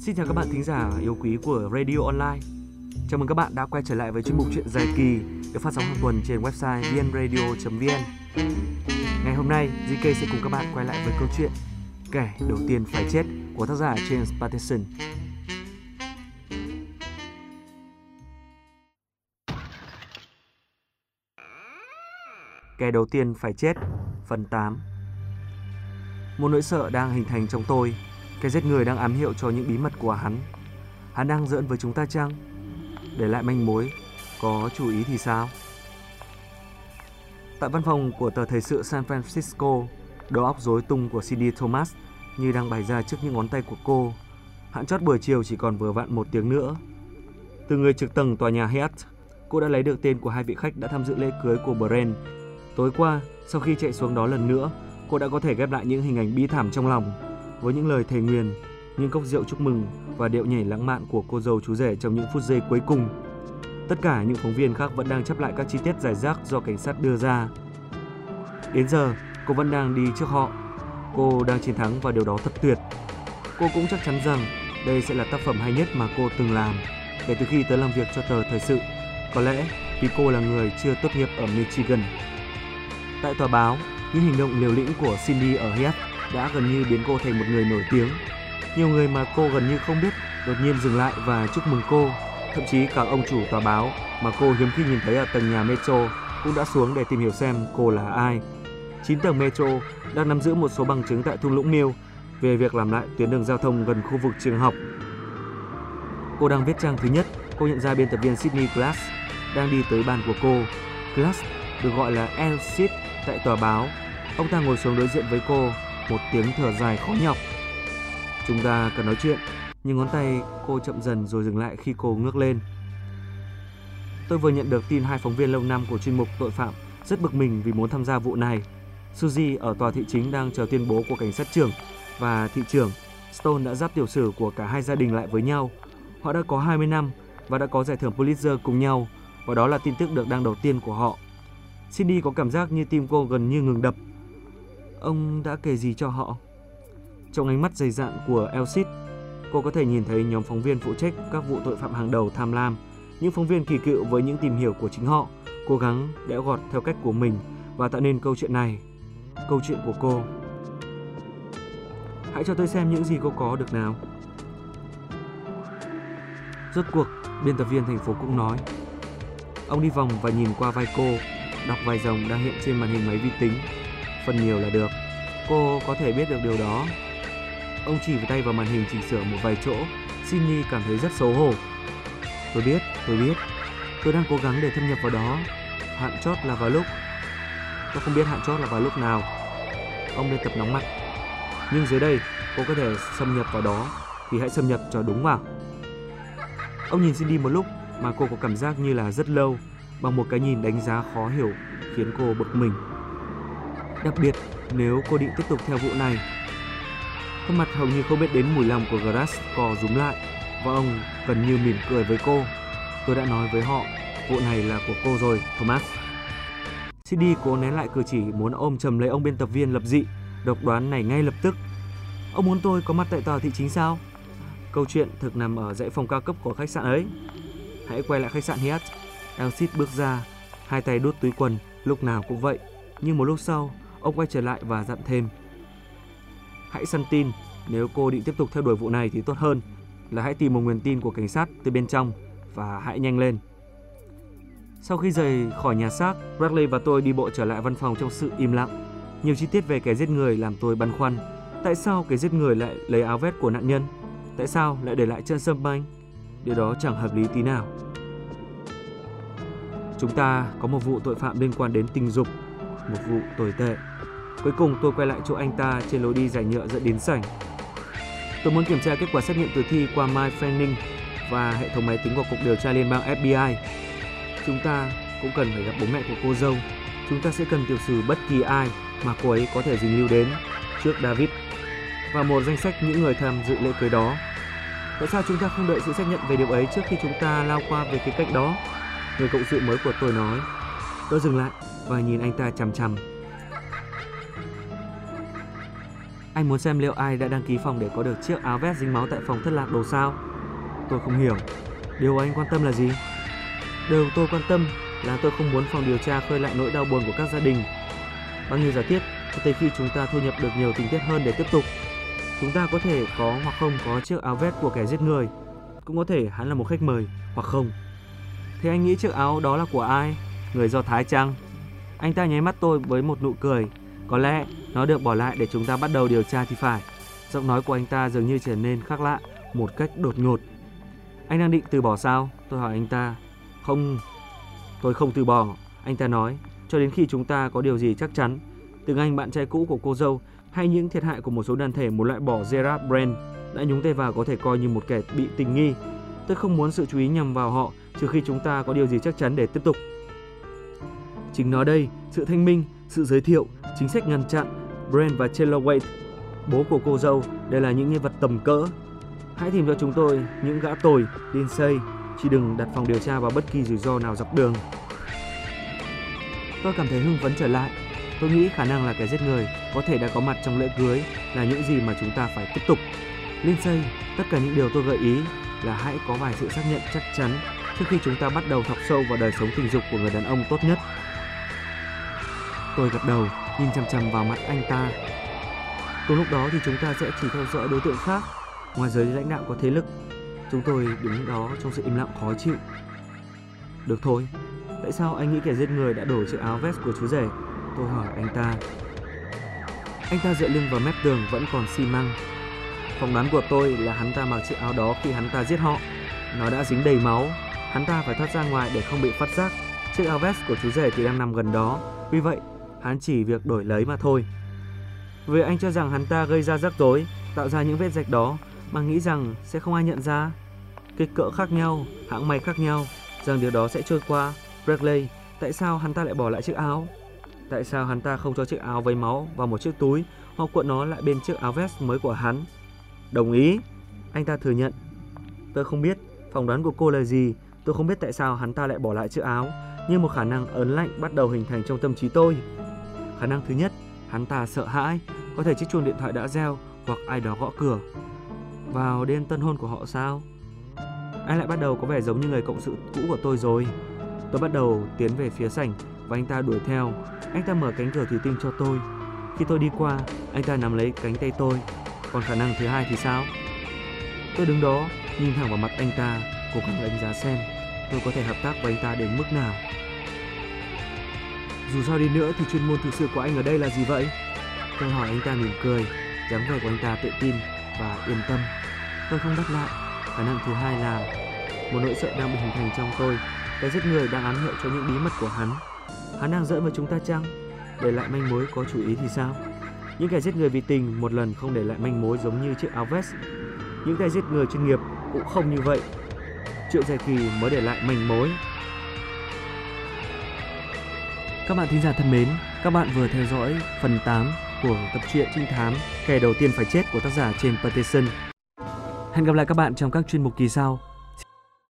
Xin chào các bạn thính giả yêu quý của Radio Online. Chào mừng các bạn đã quay trở lại với chuyên mục chuyện dài kỳ được phát sóng hàng tuần trên website vnradio.vn. Ngày hôm nay, GK sẽ cùng các bạn quay lại với câu chuyện Kẻ đầu tiên phải chết của tác giả James Patterson. Kẻ đầu tiên phải chết, phần 8 một nỗi sợ đang hình thành trong tôi Cái giết người đang ám hiệu cho những bí mật của hắn Hắn đang giỡn với chúng ta chăng? Để lại manh mối Có chú ý thì sao? Tại văn phòng của tờ thời sự San Francisco Đầu óc rối tung của Cindy Thomas Như đang bày ra trước những ngón tay của cô Hạn chót buổi chiều chỉ còn vừa vặn một tiếng nữa Từ người trực tầng tòa nhà Hyatt Cô đã lấy được tên của hai vị khách đã tham dự lễ cưới của Brent Tối qua, sau khi chạy xuống đó lần nữa, cô đã có thể ghép lại những hình ảnh bi thảm trong lòng với những lời thề nguyền, những cốc rượu chúc mừng và điệu nhảy lãng mạn của cô dâu chú rể trong những phút giây cuối cùng. Tất cả những phóng viên khác vẫn đang chấp lại các chi tiết giải rác do cảnh sát đưa ra. Đến giờ, cô vẫn đang đi trước họ. Cô đang chiến thắng và điều đó thật tuyệt. Cô cũng chắc chắn rằng đây sẽ là tác phẩm hay nhất mà cô từng làm kể từ khi tới làm việc cho tờ thời sự. Có lẽ vì cô là người chưa tốt nghiệp ở Michigan Tại tòa báo, những hành động liều lĩnh của Cindy ở Hyatt đã gần như biến cô thành một người nổi tiếng. Nhiều người mà cô gần như không biết đột nhiên dừng lại và chúc mừng cô. Thậm chí cả ông chủ tòa báo mà cô hiếm khi nhìn thấy ở tầng nhà Metro cũng đã xuống để tìm hiểu xem cô là ai. 9 tầng Metro đang nắm giữ một số bằng chứng tại thung lũng Mill về việc làm lại tuyến đường giao thông gần khu vực trường học. Cô đang viết trang thứ nhất, cô nhận ra biên tập viên Sydney Glass đang đi tới bàn của cô. Glass được gọi là El Sid tại tòa báo. Ông ta ngồi xuống đối diện với cô, một tiếng thở dài khó nhọc. Chúng ta cần nói chuyện, nhưng ngón tay cô chậm dần rồi dừng lại khi cô ngước lên. Tôi vừa nhận được tin hai phóng viên lâu năm của chuyên mục tội phạm rất bực mình vì muốn tham gia vụ này. Suzy ở tòa thị chính đang chờ tuyên bố của cảnh sát trưởng và thị trưởng Stone đã giáp tiểu sử của cả hai gia đình lại với nhau. Họ đã có 20 năm và đã có giải thưởng Pulitzer cùng nhau và đó là tin tức được đăng đầu tiên của họ. Cindy có cảm giác như tim cô gần như ngừng đập. Ông đã kể gì cho họ? Trong ánh mắt dày dạn của Elsit, cô có thể nhìn thấy nhóm phóng viên phụ trách các vụ tội phạm hàng đầu tham lam. Những phóng viên kỳ cựu với những tìm hiểu của chính họ, cố gắng đẽo gọt theo cách của mình và tạo nên câu chuyện này. Câu chuyện của cô. Hãy cho tôi xem những gì cô có được nào. Rốt cuộc, biên tập viên thành phố cũng nói. Ông đi vòng và nhìn qua vai cô đọc vài dòng đang hiện trên màn hình máy vi tính. Phần nhiều là được. Cô có thể biết được điều đó. Ông chỉ với tay vào màn hình chỉnh sửa một vài chỗ. Sydney cảm thấy rất xấu hổ. Tôi biết, tôi biết. Tôi đang cố gắng để thâm nhập vào đó. Hạn chót là vào lúc. Tôi không biết hạn chót là vào lúc nào. Ông nên tập nóng mặt. Nhưng dưới đây, cô có thể xâm nhập vào đó thì hãy xâm nhập cho đúng vào. Ông nhìn Cindy một lúc mà cô có cảm giác như là rất lâu bằng một cái nhìn đánh giá khó hiểu khiến cô bực mình. Đặc biệt nếu cô định tiếp tục theo vụ này. Khuôn mặt hầu như không biết đến mùi lòng của Grass cò rúm lại và ông gần như mỉm cười với cô. Tôi đã nói với họ, vụ này là của cô rồi, Thomas. CD cố nén lại cử chỉ muốn ôm chầm lấy ông biên tập viên lập dị, độc đoán này ngay lập tức. Ông muốn tôi có mặt tại tòa thị chính sao? Câu chuyện thực nằm ở dãy phòng cao cấp của khách sạn ấy. Hãy quay lại khách sạn Hyatt Elsit bước ra, hai tay đút túi quần, lúc nào cũng vậy. Nhưng một lúc sau, ông quay trở lại và dặn thêm. Hãy săn tin, nếu cô định tiếp tục theo đuổi vụ này thì tốt hơn là hãy tìm một nguồn tin của cảnh sát từ bên trong và hãy nhanh lên. Sau khi rời khỏi nhà xác, Bradley và tôi đi bộ trở lại văn phòng trong sự im lặng. Nhiều chi tiết về kẻ giết người làm tôi băn khoăn. Tại sao kẻ giết người lại lấy áo vest của nạn nhân? Tại sao lại để lại chân sâm banh? Điều đó chẳng hợp lý tí nào. Chúng ta có một vụ tội phạm liên quan đến tình dục, một vụ tồi tệ. Cuối cùng tôi quay lại chỗ anh ta trên lối đi dài nhựa dẫn đến sảnh. Tôi muốn kiểm tra kết quả xét nghiệm tử thi qua My Fanning và hệ thống máy tính của Cục Điều tra Liên bang FBI. Chúng ta cũng cần phải gặp bố mẹ của cô dâu. Chúng ta sẽ cần tiểu sử bất kỳ ai mà cô ấy có thể dính lưu đến trước David và một danh sách những người tham dự lễ cưới đó. Tại sao chúng ta không đợi sự xác nhận về điều ấy trước khi chúng ta lao qua về cái cạnh đó? Người cộng sự mới của tôi nói Tôi dừng lại và nhìn anh ta chằm chằm Anh muốn xem liệu ai đã đăng ký phòng để có được chiếc áo vest dính máu tại phòng thất lạc đồ sao? Tôi không hiểu. Điều anh quan tâm là gì? Điều tôi quan tâm là tôi không muốn phòng điều tra khơi lại nỗi đau buồn của các gia đình. Bao nhiêu giả thiết cho tới khi chúng ta thu nhập được nhiều tình tiết hơn để tiếp tục. Chúng ta có thể có hoặc không có chiếc áo vest của kẻ giết người. Cũng có thể hắn là một khách mời, hoặc không. Thế anh nghĩ chiếc áo đó là của ai? Người Do Thái chăng? Anh ta nháy mắt tôi với một nụ cười. Có lẽ nó được bỏ lại để chúng ta bắt đầu điều tra thì phải. Giọng nói của anh ta dường như trở nên khác lạ một cách đột ngột. Anh đang định từ bỏ sao? Tôi hỏi anh ta. Không, tôi không từ bỏ. Anh ta nói, cho đến khi chúng ta có điều gì chắc chắn. Từng anh bạn trai cũ của cô dâu hay những thiệt hại của một số đoàn thể muốn loại bỏ Gerard Brand đã nhúng tay vào có thể coi như một kẻ bị tình nghi. Tôi không muốn sự chú ý nhằm vào họ trừ khi chúng ta có điều gì chắc chắn để tiếp tục. Chính nó đây, sự thanh minh, sự giới thiệu, chính sách ngăn chặn, Brand và Taylor Wade, bố của cô dâu, đây là những nhân vật tầm cỡ. Hãy tìm cho chúng tôi những gã tồi, điên xây, chỉ đừng đặt phòng điều tra vào bất kỳ rủi ro nào dọc đường. Tôi cảm thấy hưng phấn trở lại. Tôi nghĩ khả năng là kẻ giết người có thể đã có mặt trong lễ cưới là những gì mà chúng ta phải tiếp tục. Lindsay, tất cả những điều tôi gợi ý là hãy có vài sự xác nhận chắc chắn trước khi chúng ta bắt đầu thọc sâu vào đời sống tình dục của người đàn ông tốt nhất. Tôi gật đầu, nhìn chằm chằm vào mặt anh ta. Cùng lúc đó thì chúng ta sẽ chỉ theo dõi đối tượng khác, ngoài giới lãnh đạo có thế lực. Chúng tôi đứng đó trong sự im lặng khó chịu. Được thôi, tại sao anh nghĩ kẻ giết người đã đổi chiếc áo vest của chú rể? Tôi hỏi anh ta. Anh ta dựa lưng vào mép tường vẫn còn xi măng. Phỏng đoán của tôi là hắn ta mặc chiếc áo đó khi hắn ta giết họ. Nó đã dính đầy máu. Hắn ta phải thoát ra ngoài để không bị phát giác. Chiếc áo vest của chú rể thì đang nằm gần đó. Vì vậy, hắn chỉ việc đổi lấy mà thôi. Vì anh cho rằng hắn ta gây ra rắc rối, tạo ra những vết rạch đó mà nghĩ rằng sẽ không ai nhận ra. Kích cỡ khác nhau, hãng may khác nhau, rằng điều đó sẽ trôi qua. Bradley, tại sao hắn ta lại bỏ lại chiếc áo? Tại sao hắn ta không cho chiếc áo với máu vào một chiếc túi hoặc cuộn nó lại bên chiếc áo vest mới của hắn? Đồng ý, anh ta thừa nhận. Tôi không biết phỏng đoán của cô là gì, tôi không biết tại sao hắn ta lại bỏ lại chiếc áo, nhưng một khả năng ớn lạnh bắt đầu hình thành trong tâm trí tôi. Khả năng thứ nhất, hắn ta sợ hãi, có thể chiếc chuông điện thoại đã reo hoặc ai đó gõ cửa. Vào đêm tân hôn của họ sao? Anh lại bắt đầu có vẻ giống như người cộng sự cũ của tôi rồi. Tôi bắt đầu tiến về phía sảnh và anh ta đuổi theo. Anh ta mở cánh cửa thủy tinh cho tôi. Khi tôi đi qua, anh ta nắm lấy cánh tay tôi. Còn khả năng thứ hai thì sao? Tôi đứng đó, nhìn thẳng vào mặt anh ta, cố gắng đánh giá xem tôi có thể hợp tác với anh ta đến mức nào. Dù sao đi nữa thì chuyên môn thực sự của anh ở đây là gì vậy? Tôi hỏi anh ta mỉm cười, dáng vẻ của anh ta tự tin và yên tâm. Tôi không đáp lại. Khả năng thứ hai là một nỗi sợ đang bị hình thành trong tôi. Cái giết người đang ám hiệu cho những bí mật của hắn. Hắn đang dẫn với chúng ta chăng? Để lại manh mối có chủ ý thì sao? Những kẻ giết người vì tình một lần không để lại manh mối giống như chiếc áo vest. Những kẻ giết người chuyên nghiệp cũng không như vậy. Triệu Giải Kỳ mới để lại manh mối. Các bạn thính giả thân mến, các bạn vừa theo dõi phần 8 của tập truyện trinh thám Kẻ đầu tiên phải chết của tác giả James Patterson. Hẹn gặp lại các bạn trong các chuyên mục kỳ sau.